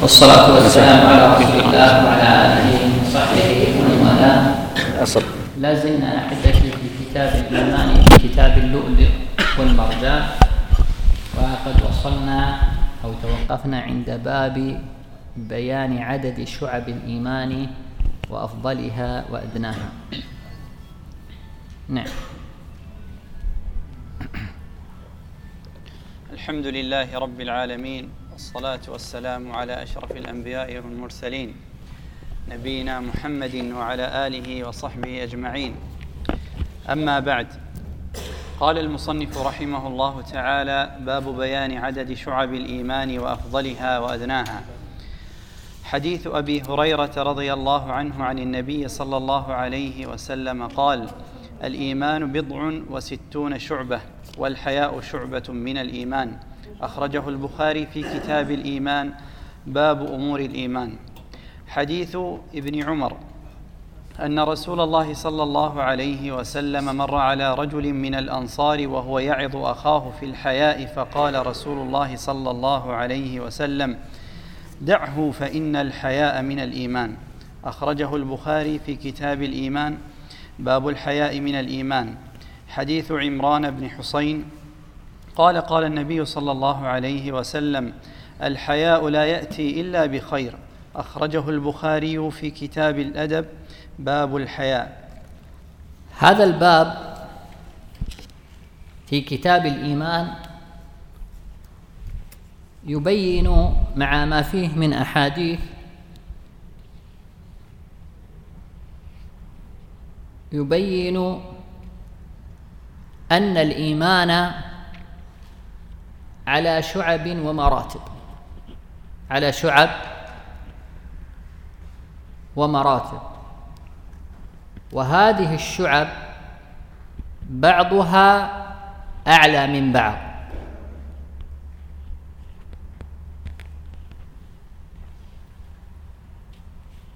والصلاة والسلام على رسول الله وعلى آله وصحبه ومن والاه. أصل. لا زلنا أحبتي في كتاب الإيمان في كتاب اللؤلؤ والمرجان. وقد وصلنا أو توقفنا عند باب بيان عدد شعب الإيمان وأفضلها وأدناها. نعم. الحمد لله رب العالمين. والصلاة والسلام على أشرف الأنبياء والمرسلين نبينا محمد وعلى آله وصحبه أجمعين. أما بعد قال المصنف رحمه الله تعالى باب بيان عدد شعب الإيمان وأفضلها وأدناها حديث أبي هريرة رضي الله عنه عن النبي صلى الله عليه وسلم قال الإيمان بضع وستون شعبة والحياء شعبة من الإيمان أخرجه البخاري في كتاب الإيمان باب أمور الإيمان. حديث ابن عمر أن رسول الله صلى الله عليه وسلم مر على رجل من الأنصار وهو يعظ أخاه في الحياء فقال رسول الله صلى الله عليه وسلم دعه فإن الحياء من الإيمان. أخرجه البخاري في كتاب الإيمان باب الحياء من الإيمان. حديث عمران بن حسين قال قال النبي صلى الله عليه وسلم الحياء لا يأتي إلا بخير. أخرجه البخاري في كتاب الأدب باب الحياء. هذا الباب في كتاب الإيمان يبين مع ما فيه من أحاديث يبين أن الإيمان على شعب ومراتب. على شعب ومراتب. وهذه الشعب بعضها أعلى من بعض.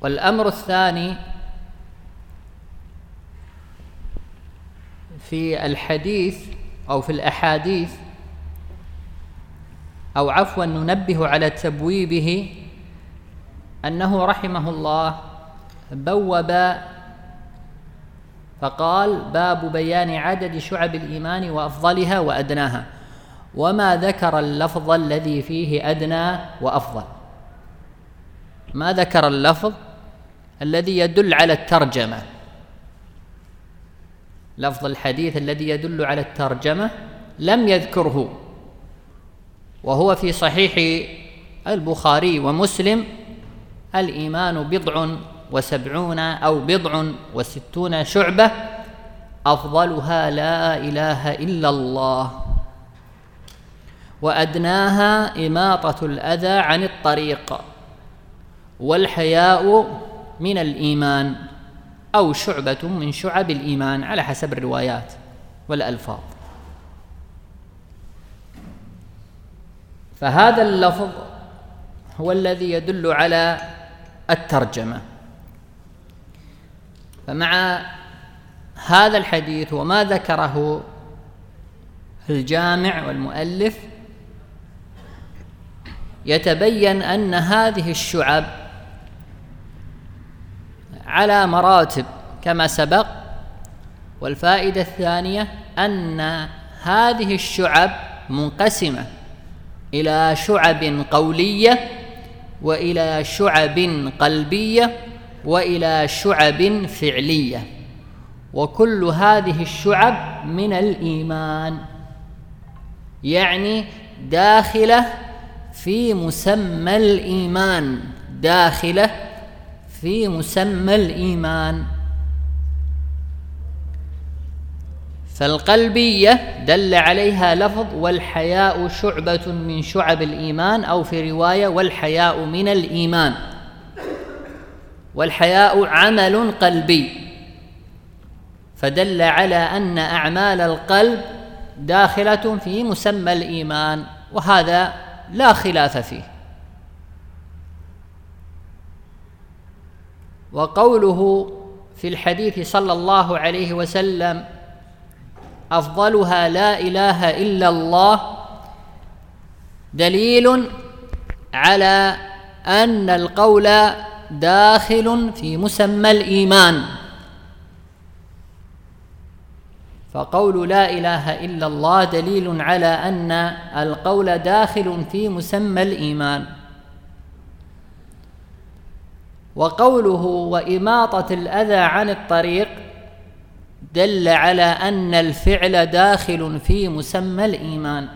والأمر الثاني في الحديث أو في الأحاديث أو عفوا ننبه على تبويبه أنه رحمه الله بوب فقال باب بيان عدد شعب الإيمان وأفضلها وأدناها وما ذكر اللفظ الذي فيه أدنى وأفضل. ما ذكر اللفظ الذي يدل على الترجمة؟ لفظ الحديث الذي يدل على الترجمة لم يذكره. وهو في صحيح البخاري ومسلم الإيمان بضع وسبعون أو بضع وستون شعبة أفضلها لا إله إلا الله. وأدناها إماطة الأذى عن الطريق والحياء من الإيمان أو شعبة من شعب الإيمان على حسب الروايات والألفاظ. فهذا اللفظ هو الذي يدل على الترجمة. فمع هذا الحديث وما ذكره الجامع والمؤلف يتبين أن هذه الشعب على مراتب كما سبق والفائدة الثانية أن هذه الشعب منقسمة. إلى شعب قولية وإلى شعب قلبية وإلى شعب فعلية. وكل هذه الشعب من الإيمان. يعني داخلة في مسمى الإيمان. داخلة في مسمى الإيمان. فالقلبية دل عليها لفظ والحياء شعبة من شعب الإيمان أو في رواية والحياء من الإيمان. والحياء عمل قلبي. فدل على أن أعمال القلب داخلة في مسمى الإيمان وهذا لا خلاف فيه. وقوله في الحديث صلى الله عليه وسلم أفضلها لا إله إلا الله دليل على أن القول داخل في مسمى الإيمان. فقول لا إله إلا الله دليل على أن القول داخل في مسمى الإيمان. وقوله وإماطة الأذى عن الطريق دل على أن الفعل داخل في مسمى الإيمان.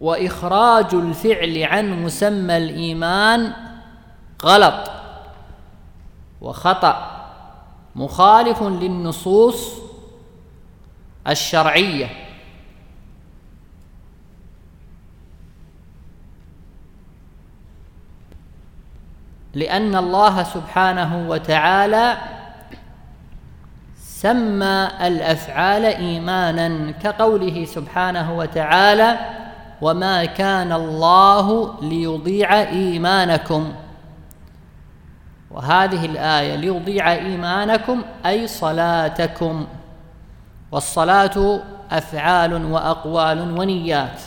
وإخراج الفعل عن مسمى الإيمان غلط وخطأ مخالف للنصوص الشرعية. لأن الله سبحانه وتعالى سمى الأفعال إيمانا كقوله سبحانه وتعالى وما كان الله ليضيع إيمانكم. وهذه الآية ليضيع إيمانكم أي صلاتكم. والصلاة أفعال وأقوال ونيات.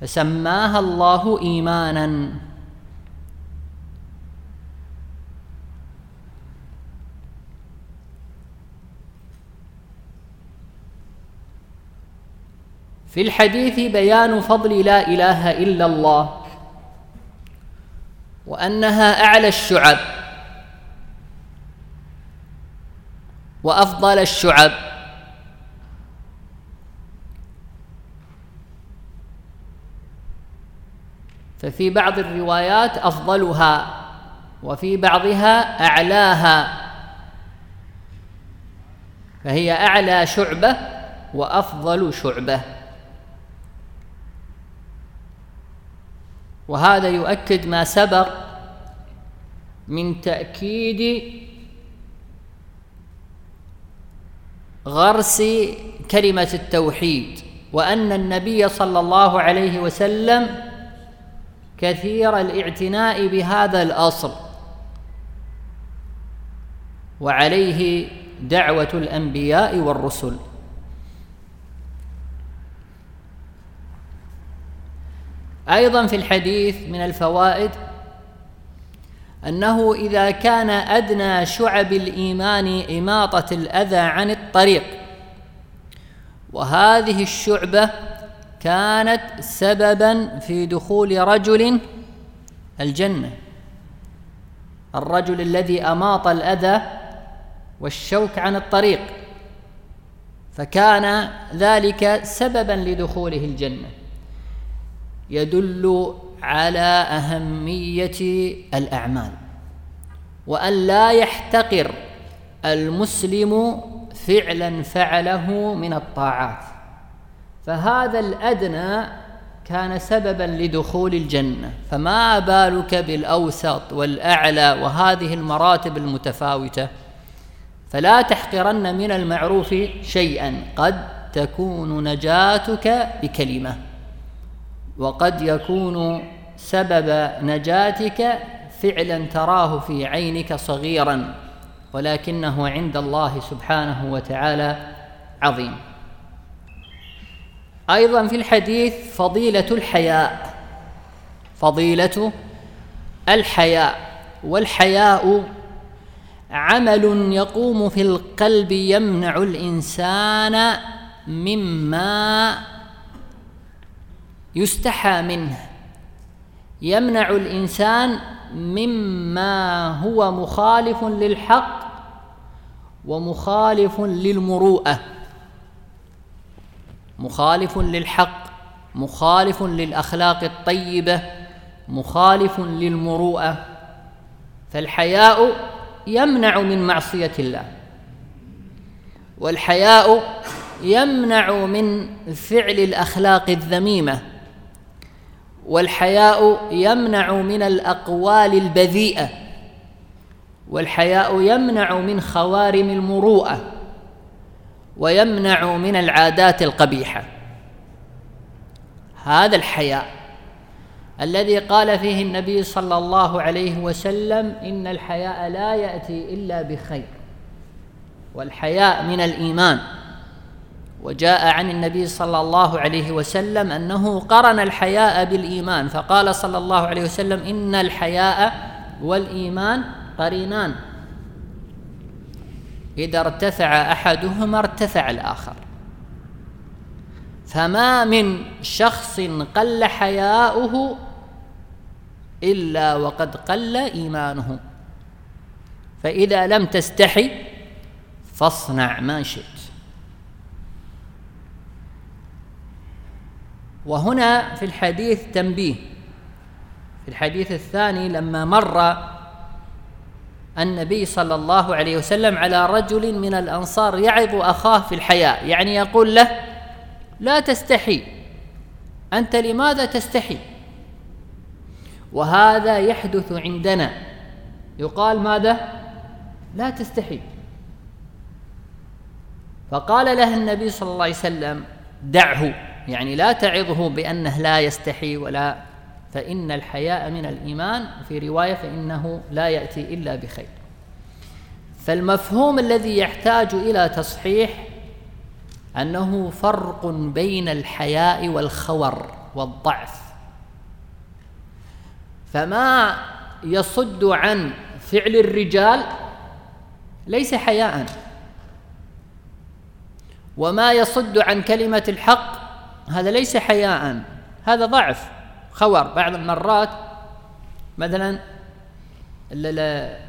فسماها الله إيمانا. في الحديث بيان فضل لا إله إلا الله وأنها أعلى الشعب وأفضل الشعب ففي بعض الروايات أفضلها وفي بعضها أعلاها فهي أعلى شعبة وأفضل شعبة وهذا يؤكد ما سبق من تأكيد غرس كلمة التوحيد وأن النبي صلى الله عليه وسلم كثير الاعتناء بهذا الأصل وعليه دعوة الأنبياء والرسل. أيضا في الحديث من الفوائد أنه إذا كان أدنى شعب الإيمان إماطة الأذى عن الطريق وهذه الشعبة كانت سببا في دخول رجل الجنة الرجل الذي أماط الأذى والشوك عن الطريق فكان ذلك سببا لدخوله الجنة. يدل على أهمية الأعمال وأن لا يحتقر المسلم فعلا فعله من الطاعات. فهذا الأدنى كان سببا لدخول الجنة. فما بالك بالأوسط والأعلى وهذه المراتب المتفاوتة؟ فلا تحقرن من المعروف شيئا قد تكون نجاتك بكلمة. وقد يكون سبب نجاتك فعلا تراه في عينك صغيرا ولكنه عند الله سبحانه وتعالى عظيم. أيضا في الحديث فضيلة الحياء. فضيلة الحياء. والحياء عمل يقوم في القلب يمنع الإنسان مما يستحى منه. يمنع الإنسان مما هو مخالف للحق ومخالف للمروءة. مخالف للحق مخالف للأخلاق الطيبة مخالف للمروءة. فالحياء يمنع من معصية الله. والحياء يمنع من فعل الأخلاق الذميمة. والحياء يمنع من الأقوال البذيئة والحياء يمنع من خوارم المروءة ويمنع من العادات القبيحة. هذا الحياء الذي قال فيه النبي صلى الله عليه وسلم إن الحياء لا يأتي إلا بخير والحياء من الإيمان. وجاء عن النبي صلى الله عليه وسلم أنه قرن الحياء بالإيمان فقال صلى الله عليه وسلم إن الحياء والإيمان قرينان. إذا ارتفع أحدهما ارتفع الآخر. فما من شخص قل حياؤه إلا وقد قل إيمانه. فإذا لم تستحي فاصنع ما شئت. وهنا في الحديث تنبيه. في الحديث الثاني لما مر النبي صلى الله عليه وسلم على رجل من الأنصار يعظ أخاه في الحياء يعني يقول له لا تستحي. أنت لماذا تستحي؟ وهذا يحدث عندنا. يقال ماذا؟ لا تستحي. فقال له النبي صلى الله عليه وسلم دعه. يعني لا تعظه بأنه لا يستحي ولا فإن الحياء من الإيمان. في رواية فإنه لا يأتي إلا بخير. فالمفهوم الذي يحتاج إلى تصحيح أنه فرق بين الحياء والخور والضعف. فما يصد عن فعل الرجال ليس حياء. وما يصد عن كلمة الحق هذا ليس حياء هذا ضعف خور. بعض المرات مثلا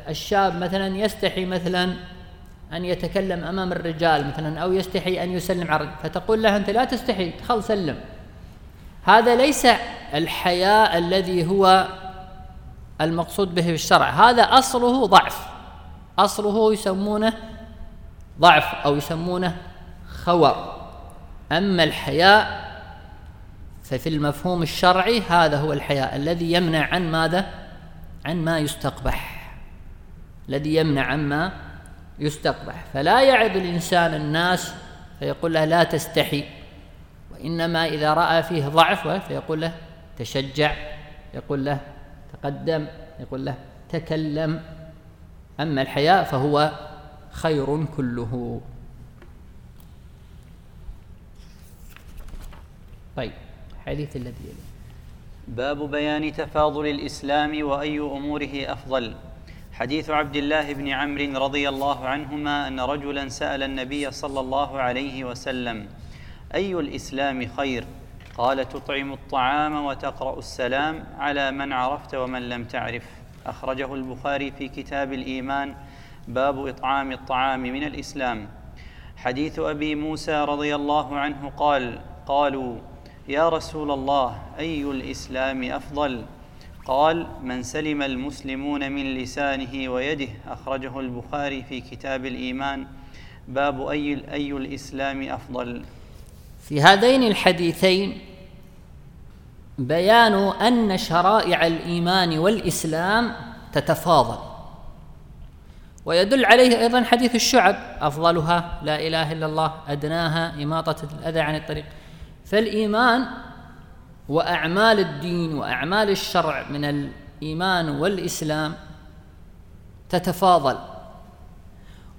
الشاب مثلا يستحي مثلا أن يتكلم أمام الرجال مثلا أو يستحي أن يسلم على فتقول له أنت لا تستحي خل سلم. هذا ليس الحياء الذي هو المقصود به في الشرع هذا أصله ضعف. أصله يسمونه ضعف أو يسمونه خور. أما الحياء ففي المفهوم الشرعي هذا هو الحياء الذي يمنع عن ماذا؟ عن ما يستقبح. الذي يمنع عن ما يستقبح. فلا يعظ الإنسان الناس فيقول له لا تستحي وإنما إذا رأى فيه ضعف فيقول له تشجع يقول له تقدم يقول له تكلم. أما الحياء فهو خير كله. طيب. الحديث الذي يليه. باب بيان تفاضل الإسلام وأي أموره أفضل. حديث عبد الله بن عمرو رضي الله عنهما أن رجلا سأل النبي صلى الله عليه وسلم أي الإسلام خير؟ قال تطعم الطعام وتقرأ السلام على من عرفت ومن لم تعرف. أخرجه البخاري في كتاب الإيمان باب إطعام الطعام من الإسلام. حديث أبي موسى رضي الله عنه قال قالوا يا رسول الله أي الإسلام أفضل؟ قال من سلم المسلمون من لسانه ويده أخرجه البخاري في كتاب الإيمان. باب أي أي الإسلام أفضل؟ في هذين الحديثين بيان أن شرائع الإيمان والإسلام تتفاضل. ويدل عليه أيضا حديث الشعب أفضلها لا إله إلا الله أدناها إماطة الأذى عن الطريق. فالإيمان واعمال الدين وأعمال الشرع من الإيمان والإسلام تتفاضل.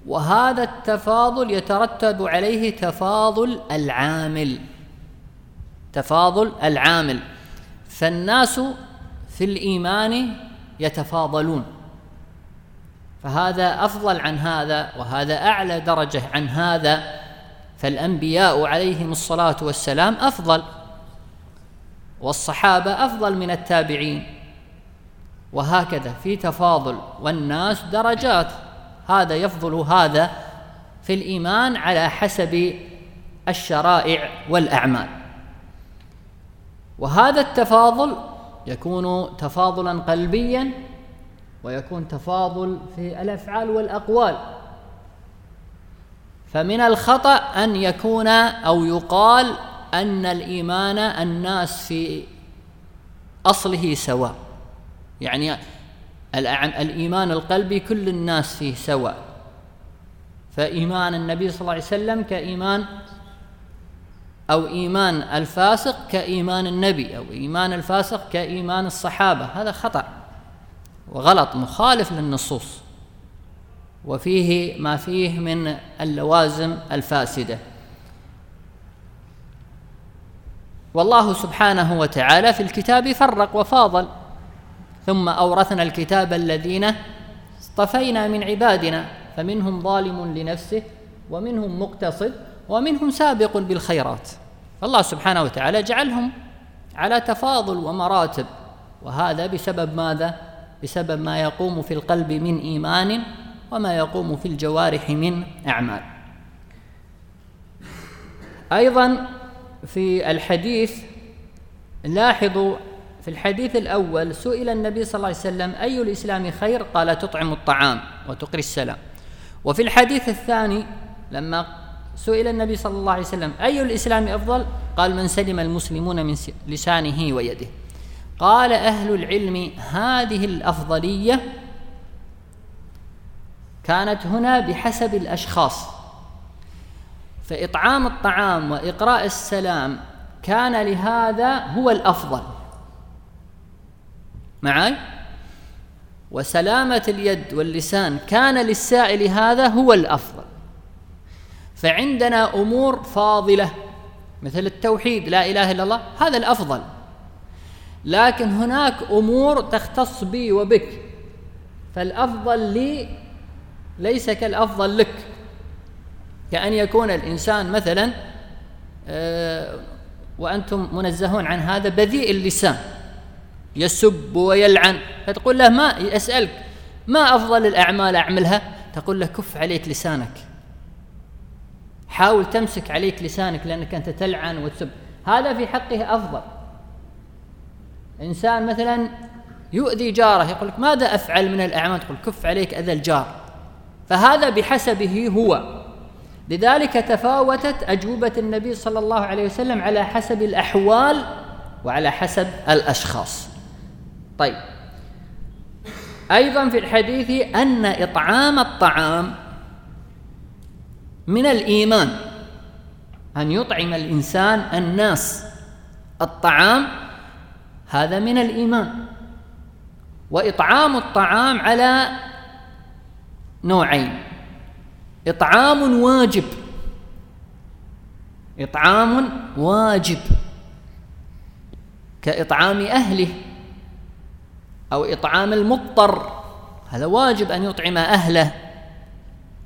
وهذا التفاضل يترتب عليه تفاضل العامل. تفاضل العامل. فالناس في الإيمان يتفاضلون. فهذا أفضل عن هذا وهذا أعلى درجة عن هذا. فالأنبياء عليهم الصلاة والسلام أفضل والصحابة أفضل من التابعين. وهكذا في تفاضل والناس درجات. هذا يفضل هذا في الإيمان على حسب الشرائع والأعمال. وهذا التفاضل يكون تفاضلا قلبيا ويكون تفاضل في الأفعال والأقوال. فمن الخطأ أن يكون أو يقال أن الإيمان الناس في أصله سواء. يعني الإيمان القلبي كل الناس فيه سواء. فإيمان النبي صلى الله عليه وسلم كإيمان أو إيمان الفاسق كإيمان النبي أو إيمان الفاسق كإيمان الصحابة. هذا خطأ وغلط مخالف للنصوص. وفيه ما فيه من اللوازم الفاسدة. والله سبحانه وتعالى في الكتاب فرق وفاضل. ثم أورثنا الكتاب الذين اصطفينا من عبادنا فمنهم ظالم لنفسه ومنهم مقتصد ومنهم سابق بالخيرات. فالله سبحانه وتعالى جعلهم على تفاضل ومراتب. وهذا بسبب ماذا؟ بسبب ما يقوم في القلب من إيمان وما يقوم في الجوارح من أعمال. أيضا في الحديث لاحظوا في الحديث الأول سئل النبي صلى الله عليه وسلم أي الإسلام خير؟ قال تطعم الطعام وتقري السلام. وفي الحديث الثاني لما سئل النبي صلى الله عليه وسلم أي الإسلام أفضل؟ قال من سلم المسلمون من لسانه ويده. قال أهل العلم هذه الأفضلية كانت هنا بحسب الأشخاص. فإطعام الطعام وإقراء السلام كان لهذا هو الأفضل. معي وسلامة اليد واللسان كان للسائل هذا هو الأفضل. فعندنا أمور فاضلة مثل التوحيد لا إله إلا الله هذا الأفضل. لكن هناك أمور تختص بي وبك فالأفضل لي ليس كالأفضل لك. كأن يكون الإنسان مثلا آه، وأنتم منزهون عن هذا بذيء اللسان. يسب ويلعن. فتقول له ما أسألك ما أفضل الأعمال أعملها؟ تقول له كف عليك لسانك. حاول تمسك عليك لسانك لأنك أنت تلعن وتسب. هذا في حقه أفضل. إنسان مثلا يؤذي جاره يقول لك ماذا أفعل من الأعمال؟ تقول كف عليك أذى الجار. فهذا بحسبه هو. لذلك تفاوتت أجوبة النبي صلى الله عليه وسلم على حسب الأحوال وعلى حسب الأشخاص. طيب. أيضا في الحديث أن إطعام الطعام من الإيمان أن يطعم الإنسان الناس. الطعام هذا من الإيمان. وإطعام الطعام على نوعين. إطعام واجب. إطعام واجب. كإطعام أهله أو إطعام المضطر. هذا واجب أن يطعم أهله.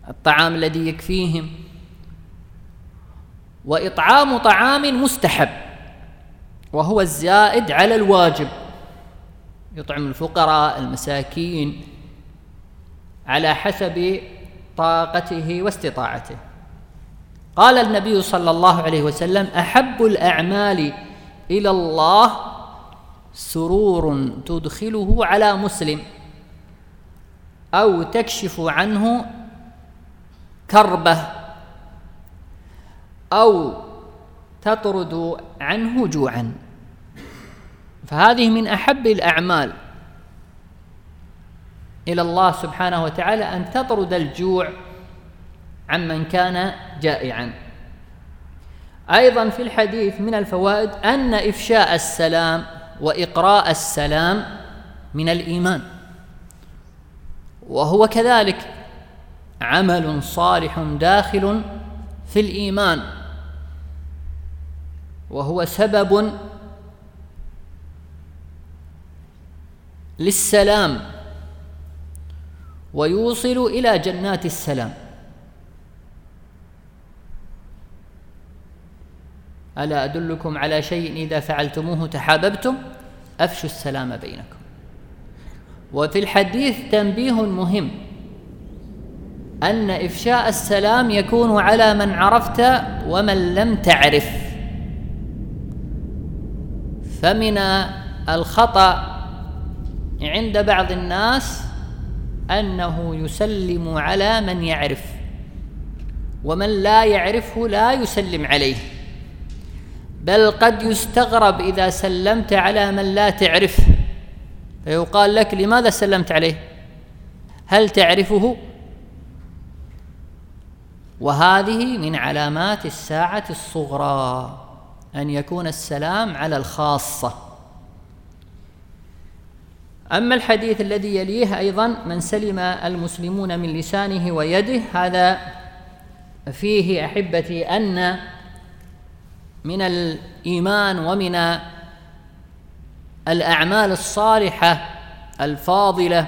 الطعام الذي يكفيهم. وإطعام طعام مستحب. وهو الزائد على الواجب. يطعم الفقراء المساكين. على حسب طاقته واستطاعته. قال النبي صلى الله عليه وسلم أحب الأعمال إلى الله سرور تدخله على مسلم أو تكشف عنه كربه أو تطرد عنه جوعا. فهذه من أحب الأعمال. إلى الله سبحانه وتعالى أن تطرد الجوع عمن كان جائعا. أيضا في الحديث من الفوائد أن إفشاء السلام وإقراء السلام من الإيمان وهو كذلك عمل صالح داخل في الإيمان وهو سبب للسلام ويوصل إلى جنات السلام. ألا أدلكم على شيء إذا فعلتموه تحاببتم؟ أفشوا السلام بينكم. وفي الحديث تنبيه مهم أن إفشاء السلام يكون على من عرفت ومن لم تعرف. فمن الخطأ عند بعض الناس أنه يسلم على من يعرف ومن لا يعرفه لا يسلم عليه. بل قد يستغرب إذا سلمت على من لا تعرفه فيقال لك لماذا سلمت عليه؟ هل تعرفه؟ وهذه من علامات الساعة الصغرى أن يكون السلام على الخاصة. أما الحديث الذي يليه أيضا من سلم المسلمون من لسانه ويده هذا فيه احبتي أن من الإيمان ومن الأعمال الصالحة الفاضلة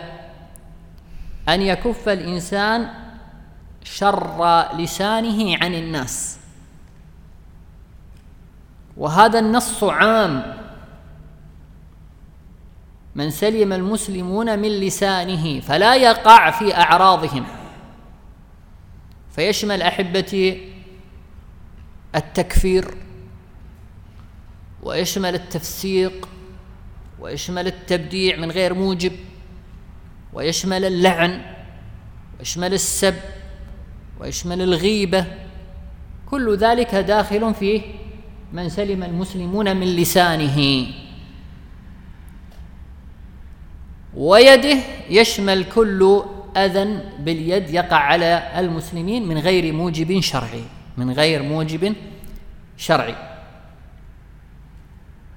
أن يكف الإنسان شر لسانه عن الناس. وهذا النص عام من سلم المسلمون من لسانه فلا يقع في أعراضهم. فيشمل احبتي التكفير ويشمل التفسيق ويشمل التبديع من غير موجب ويشمل اللعن ويشمل السب ويشمل الغيبة. كل ذلك داخل فيه من سلم المسلمون من لسانه. ويده يشمل كل اذى باليد يقع على المسلمين من غير موجب شرعي من غير موجب شرعي.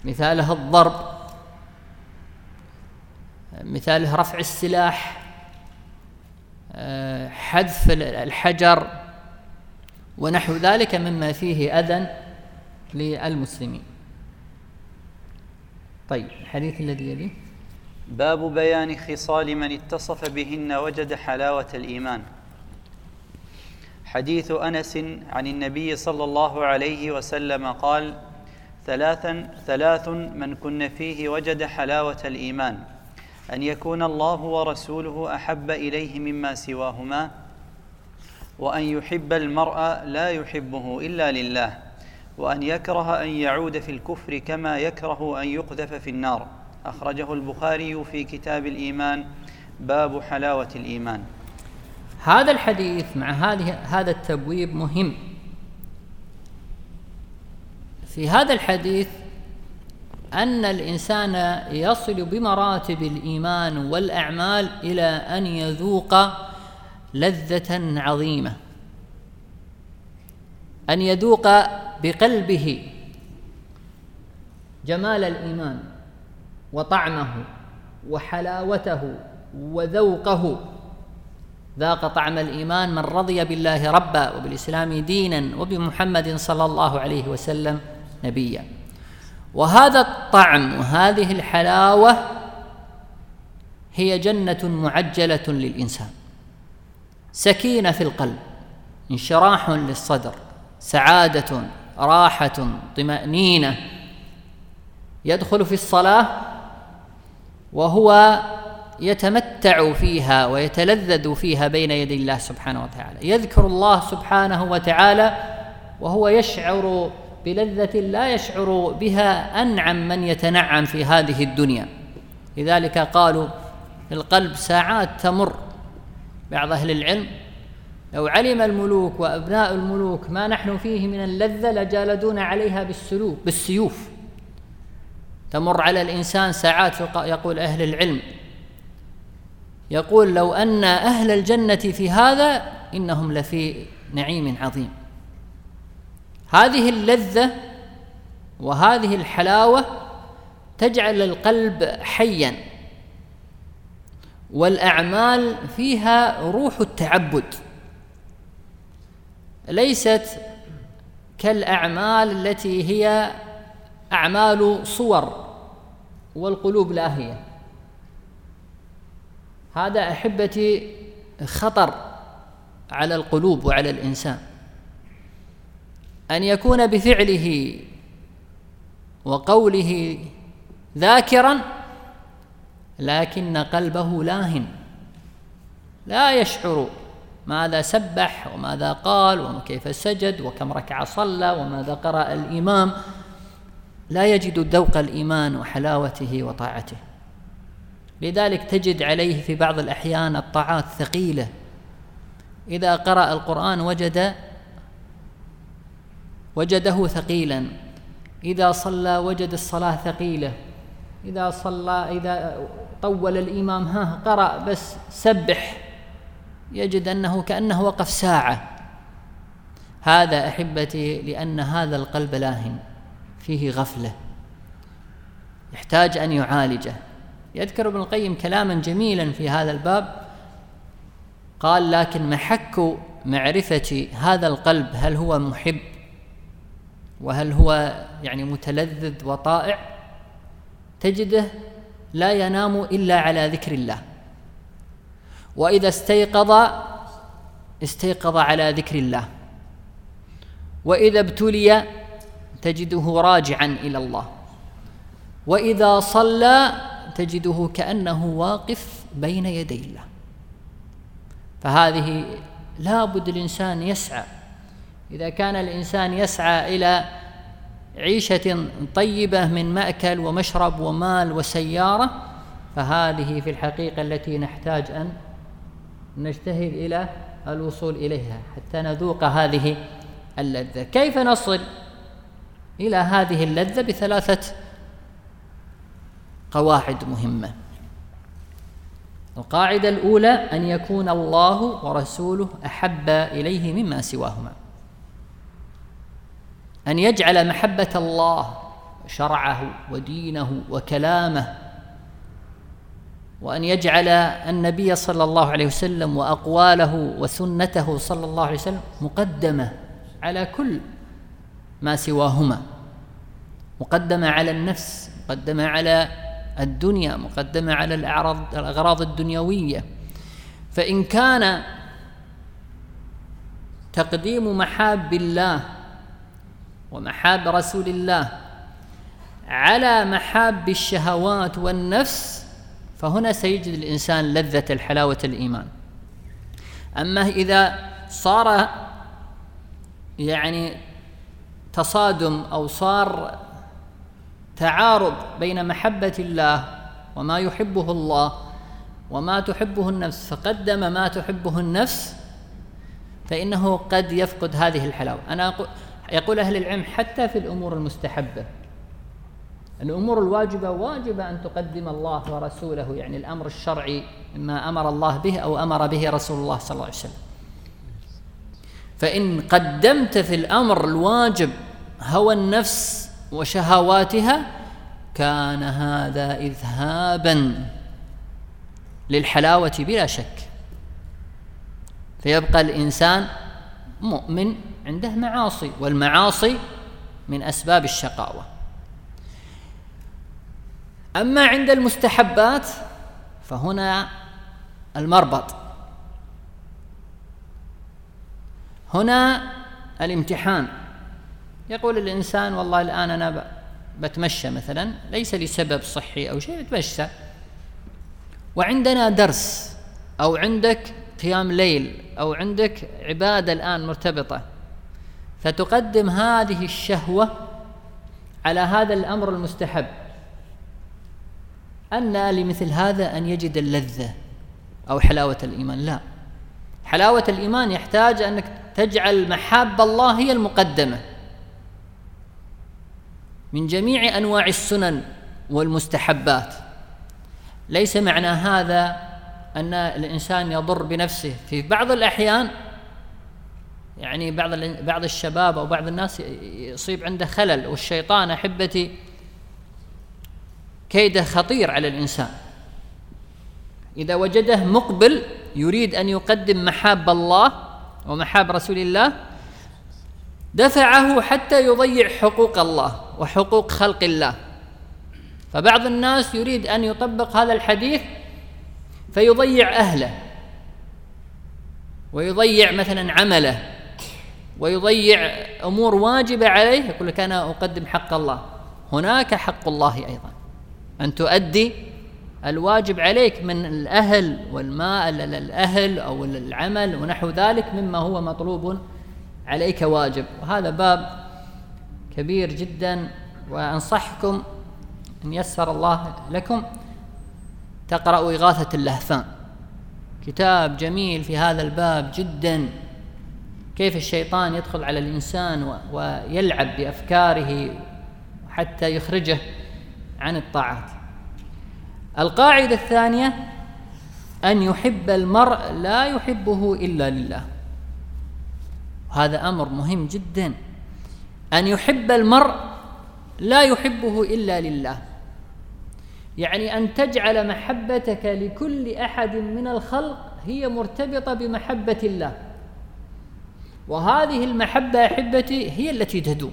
مثاله الضرب مثاله رفع السلاح حذف الحجر ونحو ذلك مما فيه اذى للمسلمين. طيب الحديث الذي يليه؟ باب بيان خصال من اتصف بهن وجد حلاوة الإيمان. حديث أنس عن النبي صلى الله عليه وسلم قال ثلاثا ثلاث من كن فيه وجد حلاوة الإيمان. أن يكون الله ورسوله أحب إليه مما سواهما وأن يحب المرء لا يحبه إلا لله وأن يكره أن يعود في الكفر كما يكره أن يقذف في النار. أخرجه البخاري في كتاب الإيمان باب حلاوة الإيمان. هذا الحديث مع هذه هذا التبويب مهم. في هذا الحديث أن الإنسان يصل بمراتب الإيمان والأعمال إلى أن يذوق لذة عظيمة. أن يذوق بقلبه جمال الإيمان. وطعمه وحلاوته وذوقه. ذاق طعم الإيمان من رضي بالله ربا وبالإسلام دينا وبمحمد صلى الله عليه وسلم نبيا. وهذا الطعم وهذه الحلاوة هي جنة معجلة للإنسان. سكينة في القلب انشراح للصدر سعادة راحة طمأنينة. يدخل في الصلاة وهو يتمتع فيها ويتلذذ فيها بين يدي الله سبحانه وتعالى. يذكر الله سبحانه وتعالى وهو يشعر بلذة لا يشعر بها أنعم من يتنعم في هذه الدنيا. لذلك قالوا القلب ساعات تمر. بعض أهل العلم لو علم الملوك وأبناء الملوك ما نحن فيه من اللذة لجالدون عليها بالسلوك بالسيوف. تمر على الإنسان ساعات يقول أهل العلم. يقول لو أن أهل الجنة في هذا إنهم لفي نعيم عظيم. هذه اللذة وهذه الحلاوة تجعل القلب حيا. والأعمال فيها روح التعبد. ليست كالأعمال التي هي أعمال صور والقلوب لاهية هذا أحبتي خطر على القلوب وعلى الإنسان. أن يكون بفعله وقوله ذاكرا لكن قلبه لاهن. لا يشعر ماذا سبح وماذا قال وكيف سجد وكم ركعة صلى وماذا قرأ الإمام. لا يجد ذوق الإيمان وحلاوته وطاعته. لذلك تجد عليه في بعض الأحيان الطاعات ثقيلة. إذا قرأ القرآن وجد وجده ثقيلا. إذا صلى وجد الصلاة ثقيلة. إذا صلى إذا طول الإمام ها قرأ بس سبح يجد أنه كأنه وقف ساعة. هذا أحبتي لأن هذا القلب لاهن. فيه غفلة. يحتاج أن يعالجه. يذكر ابن القيم كلاما جميلا في هذا الباب قال لكن محك معرفة هذا القلب هل هو محب؟ وهل هو يعني متلذذ وطائع؟ تجده لا ينام إلا على ذكر الله. وإذا استيقظ استيقظ على ذكر الله. وإذا ابتلي تجده راجعا إلى الله. وإذا صلى تجده كأنه واقف بين يدي الله. فهذه لابد الإنسان يسعى. إذا كان الإنسان يسعى إلى عيشة طيبة من مأكل ومشرب ومال وسيارة فهذه في الحقيقة التي نحتاج أن نجتهد إلى الوصول إليها حتى نذوق هذه اللذة. كيف نصل إلى هذه اللذة بثلاثة قواعد مهمة. القاعدة الأولى أن يكون الله ورسوله أحب إليه مما سواهما. أن يجعل محبة الله شرعه ودينه وكلامه وأن يجعل النبي صلى الله عليه وسلم وأقواله وسنته صلى الله عليه وسلم مقدمة على كل ما سواهما. مقدمة على النفس مقدمة على الدنيا مقدمة على الأعراض الأغراض الدنيوية. فإن كان تقديم محاب الله ومحاب رسول الله على محاب الشهوات والنفس فهنا سيجد الإنسان لذة الحلاوة الإيمان. أما إذا صار يعني تصادم أو صار تعارض بين محبة الله وما يحبه الله وما تحبه النفس فقدم ما تحبه النفس فإنه قد يفقد هذه الحلاوة. أنا يقول أهل العلم حتى في الأمور المستحبة الأمور الواجبة واجب أن تقدم الله ورسوله يعني الأمر الشرعي ما أمر الله به أو أمر به رسول الله صلى الله عليه وسلم. فإن قدمت في الأمر الواجب هوى النفس وشهواتها كان هذا اذهابا للحلاوة بلا شك. فيبقى الإنسان مؤمن عنده معاصي والمعاصي من أسباب الشقاوة. أما عند المستحبات فهنا المربط. هنا الامتحان. يقول الإنسان والله الآن أنا بتمشى مثلا ليس لسبب صحي أو شيء بتمشى وعندنا درس أو عندك قيام ليل أو عندك عبادة الآن مرتبطة. فتقدم هذه الشهوة على هذا الأمر المستحب. أن لمثل هذا أن يجد اللذة أو حلاوة الإيمان. لا. حلاوة الإيمان يحتاج أنك تجعل محاب الله هي المقدمة. من جميع أنواع السنن والمستحبات. ليس معنى هذا أن الإنسان يضر بنفسه. في بعض الأحيان يعني بعض بعض الشباب أو بعض الناس يصيب عنده خلل والشيطان أحبتي كيده خطير على الإنسان. إذا وجده مقبل يريد أن يقدم محاب الله ومحاب رسول الله دفعه حتى يضيع حقوق الله وحقوق خلق الله. فبعض الناس يريد أن يطبق هذا الحديث فيضيع أهله ويضيع مثلا عمله ويضيع أمور واجبة عليه يقول لك أنا أقدم حق الله. هناك حق الله أيضا. أن تؤدي الواجب عليك من الأهل والماء الأهل أو العمل ونحو ذلك مما هو مطلوب عليك واجب. وهذا باب كبير جدا وأنصحكم إن يسر الله لكم. تقرأوا إغاثة اللهفان. كتاب جميل في هذا الباب جدا. كيف الشيطان يدخل على الإنسان ويلعب بأفكاره حتى يخرجه عن الطاعات. القاعدة الثانية أن يحب المرء لا يحبه إلا لله. هذا أمر مهم جدا. أن يحب المرء لا يحبه إلا لله. يعني أن تجعل محبتك لكل أحد من الخلق هي مرتبطة بمحبة الله. وهذه المحبة أحبتي هي التي تدوم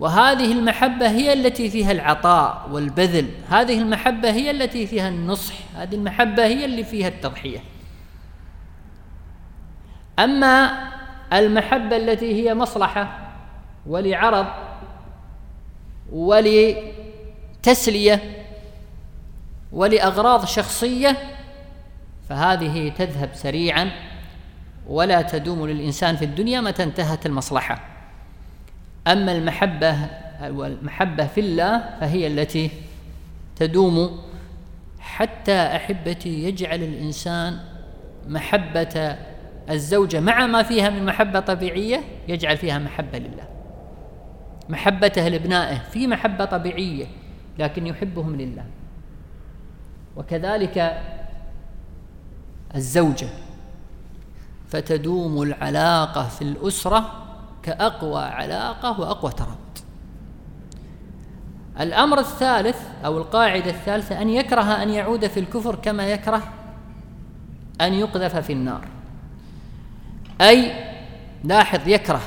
وهذه المحبة هي التي فيها العطاء والبذل. هذه المحبة هي التي فيها النصح. هذه المحبة هي اللي فيها التضحية. أما المحبة التي هي مصلحة ولعرض ولتسلية ولأغراض شخصية فهذه تذهب سريعا ولا تدوم للإنسان في الدنيا متى انتهت المصلحة. أما المحبة والمحبة في الله فهي التي تدوم. حتى أحبتي يجعل الإنسان محبة الزوجة مع ما فيها من محبة طبيعية يجعل فيها محبة لله. محبته لابنائه في محبة طبيعية لكن يحبهم لله. وكذلك الزوجة فتدوم العلاقة في الأسرة كأقوى علاقة وأقوى ترابط الأمر الثالث أو القاعدة الثالثة أن يكره أن يعود في الكفر كما يكره أن يقذف في النار. أي لاحظ يكره.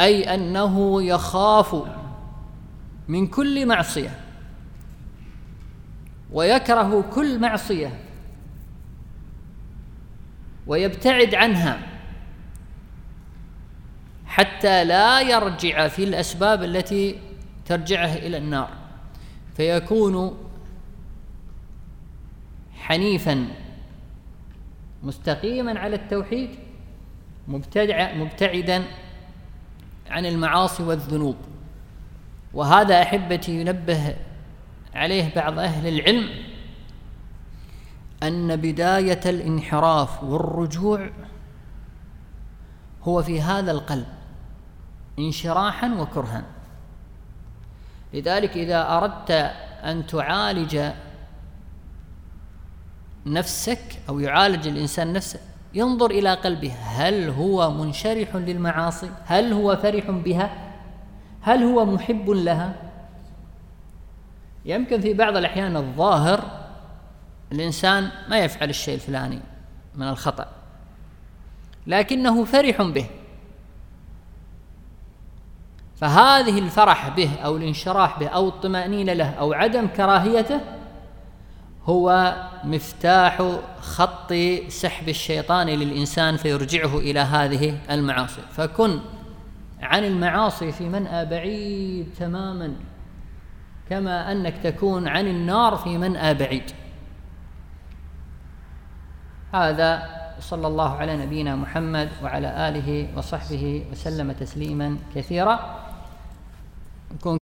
أي أنه يخاف من كل معصية. ويكره كل معصية. ويبتعد عنها. حتى لا يرجع في الأسباب التي ترجعه إلى النار. فيكون حنيفا مستقيما على التوحيد مبتدع مبتعدا عن المعاصي والذنوب. وهذا أحبتي ينبه عليه بعض أهل العلم أن بداية الانحراف والرجوع هو في هذا القلب. انشراحا وكرها. لذلك إذا أردت أن تعالج نفسك أو يعالج الإنسان نفسه ينظر إلى قلبه. هل هو منشرح للمعاصي؟ هل هو فرح بها؟ هل هو محب لها؟ يمكن في بعض الأحيان الظاهر الإنسان ما يفعل الشيء الفلاني من الخطأ لكنه فرح به. فهذه الفرح به أو الانشراح به أو الطمأنينة له أو عدم كراهيته هو مفتاح خط سحب الشيطان للإنسان فيرجعه إلى هذه المعاصي. فكن عن المعاصي في منأى بعيد تماما كما أنك تكون عن النار في منأى بعيد. هذا صلى الله على نبينا محمد وعلى آله وصحبه وسلم تسليما كثيرا. con